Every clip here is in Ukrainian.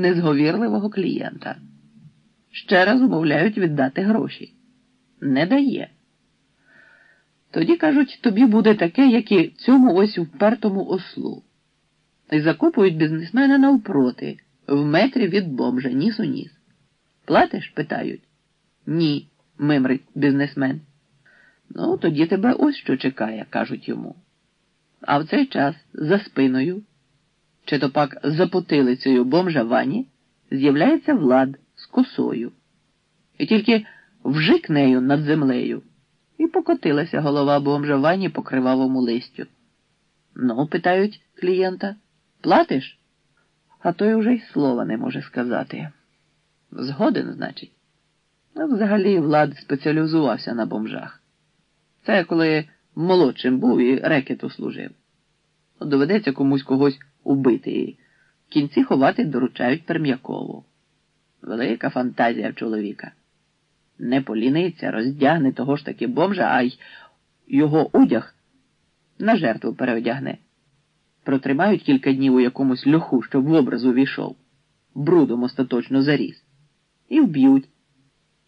незговірливого клієнта. Ще раз умовляють віддати гроші. Не дає. Тоді, кажуть, тобі буде таке, як і цьому ось впертому ослу. І закопують бізнесмена навпроти, в метрі від бомжа, ніс у ніс. Платиш? питають. Ні, мимрить бізнесмен. Ну, тоді тебе ось що чекає, кажуть йому. А в цей час за спиною, чи то пак за потилицею бомжа вані, з'являється влад з косою. І тільки вжик нею над землею, і покотилася голова бомжа вані по кривавому листю. Ну, питають клієнта, платиш? А той уже й слова не може сказати. Згоден, значить. Ну, взагалі Влад спеціалізувався на бомжах. Це коли молодшим був і рекету служив. Доведеться комусь когось убити в кінці ховати доручають Перм'якову. Велика фантазія в чоловіка. Не поліниться, роздягне того ж таки бомжа, а й його одяг на жертву переодягне. Протримають кілька днів у якомусь льоху, щоб в образ увійшов, брудом остаточно заріс. І вб'ють.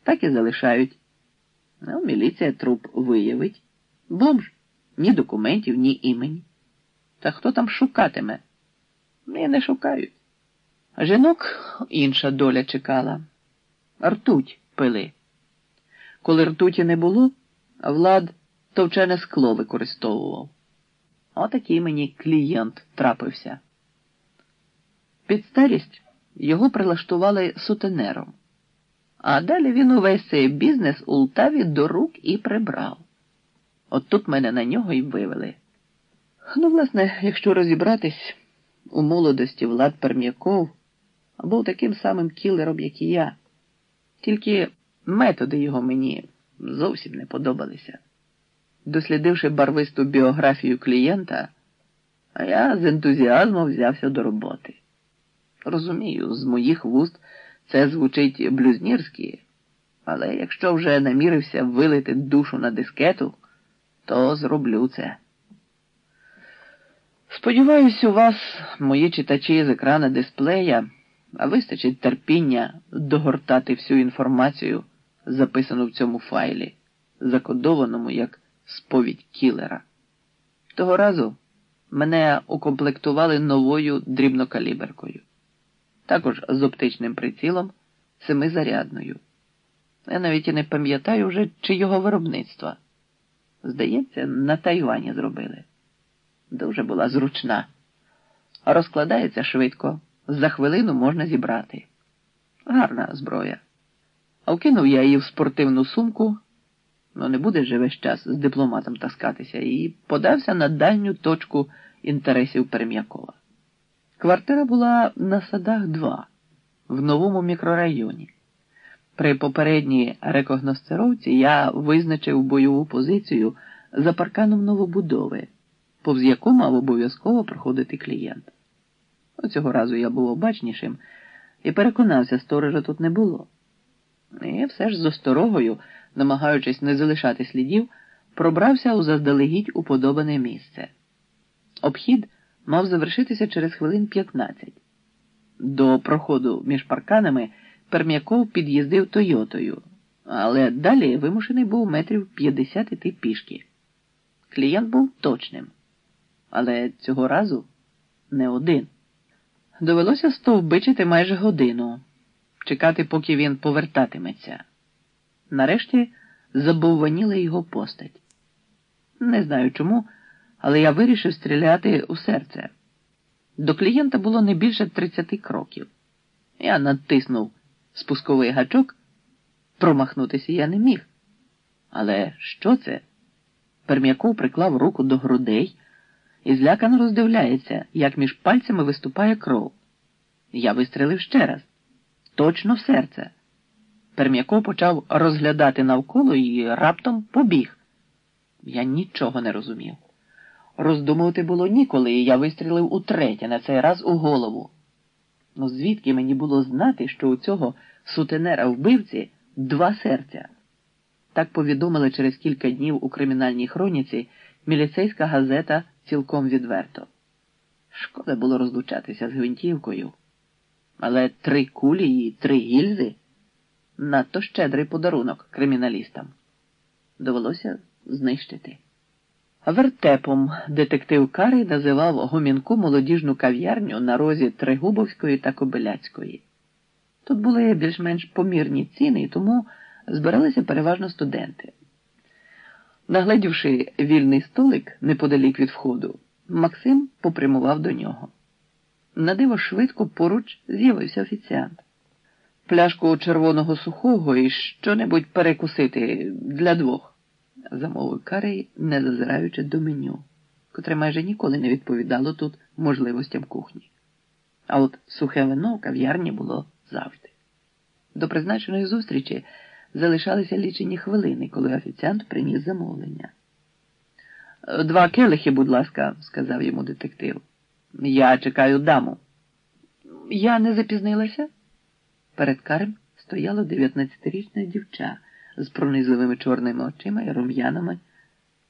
Так і залишають. Ну, міліція труп виявить. Бомж ні документів, ні імені. Та хто там шукатиме? І не шукають. Жінок інша доля чекала. Ртуть пили. Коли ртуті не було, влад товчене скло використовував. Отакий мені клієнт трапився. Під старість його прилаштували сутенером. А далі він увесь цей бізнес у Лтаві до рук і прибрав. От тут мене на нього й вивели. Ну, власне, якщо розібратись, у молодості Влад Перм'яков був таким самим кілером, як і я. Тільки методи його мені зовсім не подобалися. Дослідивши барвисту біографію клієнта, я з ентузіазмом взявся до роботи. Розумію, з моїх вуст це звучить блюзнірськи, але якщо вже намірився вилити душу на дискету, то зроблю це. Сподіваюсь, у вас, мої читачі з екрана дисплея, вистачить терпіння догортати всю інформацію, записану в цьому файлі, закодованому як сповідь кілера. Того разу мене укомплектували новою дрібнокаліберкою, також з оптичним прицілом семизарядною. Я навіть і не пам'ятаю вже чи його виробництва. Здається, на Тайвані зробили. Дуже була зручна. Розкладається швидко, за хвилину можна зібрати. Гарна зброя. Вкинув я її в спортивну сумку, ну не буде же весь час з дипломатом таскатися, і подався на дальню точку інтересів Перем'якова. Квартира була на садах 2 в новому мікрорайоні. При попередній рекогностировці я визначив бойову позицію за парканом новобудови повз яку мав обов'язково проходити клієнт. Цього разу я був обачнішим і переконався, сторожа тут не було. І все ж з осторогою, намагаючись не залишати слідів, пробрався у заздалегідь уподобане місце. Обхід мав завершитися через хвилин 15. До проходу між парканами Перм'яков під'їздив Тойотою, але далі вимушений був метрів 50 іти пішки. Клієнт був точним але цього разу не один. Довелося стовбичити майже годину, чекати, поки він повертатиметься. Нарешті забовваніла його постать. Не знаю чому, але я вирішив стріляти у серце. До клієнта було не більше 30 кроків. Я натиснув спусковий гачок, промахнутися я не міг. Але що це? Перм'яков приклав руку до грудей і злякано роздивляється, як між пальцями виступає кров. Я вистрелив ще раз, точно в серце. Перм'яко почав розглядати навколо і раптом побіг. Я нічого не розумів. Роздумувати було ніколи, і я вистрілив утретє, на цей раз у голову. Ну звідки мені було знати, що у цього сутенера вбивці два серця? Так повідомили через кілька днів у кримінальній хроніці міліцейська газета цілком відверто. Шкода було розлучатися з гвинтівкою. Але три кулі і три гільзи надто щедрий подарунок криміналістам. Довелося знищити. Вертепом детектив Карий називав гомінку молодіжну кав'ярню на розі Тригубовської та Кобиляцької. Тут були більш-менш помірні ціни, і тому збиралися переважно студенти. Нагледівши вільний столик неподалік від входу, Максим попрямував до нього. На диво швидко поруч з'явився офіціант. Пляшку червоного сухого і що-небудь перекусити для двох, замовив Карий, не зазираючи до меню, котре майже ніколи не відповідало тут можливостям кухні. А от сухе вино в кав'ярні було завжди. До призначеної зустрічі залишалися лічені хвилини, коли офіціант приніс замовлення. Два келихи, будь ласка, сказав йому детектив. Я чекаю даму. Я не запізнилася? Перед Карем стояло дев'ятнадцятирічне дівча з пронизливими чорними очима і рум'янами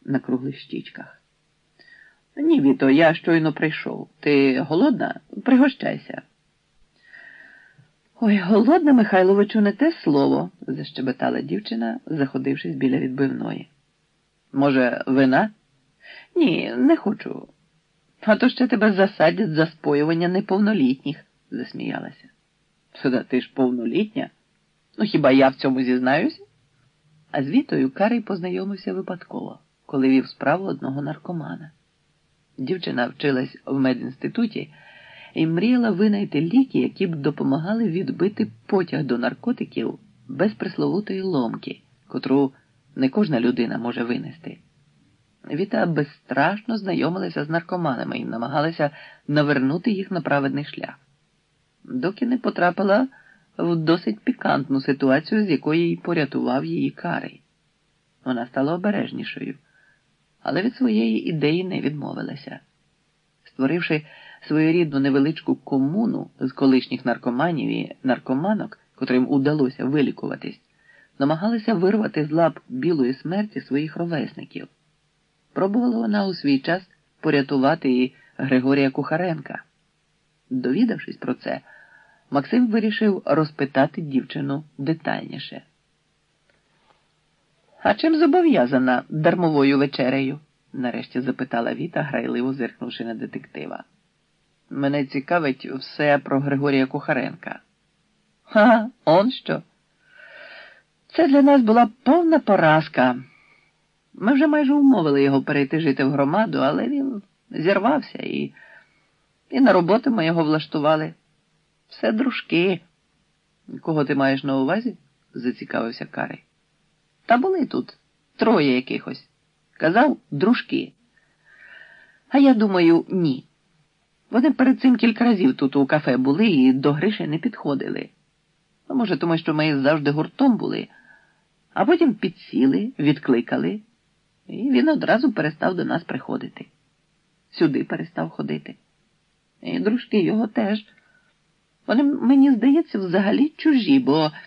на круглих щічках. Ні, Віто, я щойно прийшов. Ти голодна? Пригощайся. Ой, голодна, Михайловичу, не те слово, защебетала дівчина, заходившись біля відбивної. Може, вина? Ні, не хочу. А то ще тебе засадять за споювання неповнолітніх, засміялася. Сюда ти ж повнолітня? Ну хіба я в цьому зізнаюся? А з Вітою Карий познайомився випадково, коли вів справу одного наркомана. Дівчина вчилась в медінституті і мріяла винайти ліки, які б допомагали відбити потяг до наркотиків без присловутої ломки, котру не кожна людина може винести. Віта безстрашно знайомилася з наркоманами і намагалася навернути їх на праведний шлях, доки не потрапила в досить пікантну ситуацію, з якої й порятував її карий. Вона стала обережнішою, але від своєї ідеї не відмовилася. Створивши своєрідну невеличку комуну з колишніх наркоманів і наркоманок, котрим удалося вилікуватись, намагалися вирвати з лап білої смерті своїх ровесників. Пробувала вона у свій час порятувати і Григорія Кухаренка. Довідавшись про це, Максим вирішив розпитати дівчину детальніше. А чим зобов'язана дармовою вечерею? нарешті запитала Віта, грайливо зиркнувши на детектива. Мене цікавить все про Григорія Кухаренка. Ха, он що? Це для нас була повна поразка. Ми вже майже умовили його перейти жити в громаду, але він зірвався і і на роботу ми його влаштували. Все дружки. Кого ти маєш на увазі? зацікавився Карий. Та були тут троє якихось. Казав дружки. А я думаю, ні. Вони перед цим кілька разів тут у кафе були і до Гриші не підходили. А може, тому що ми завжди гуртом були, а потім підсіли, відкликали, і він одразу перестав до нас приходити. Сюди перестав ходити. І дружки його теж. Вони, мені здається, взагалі чужі, бо.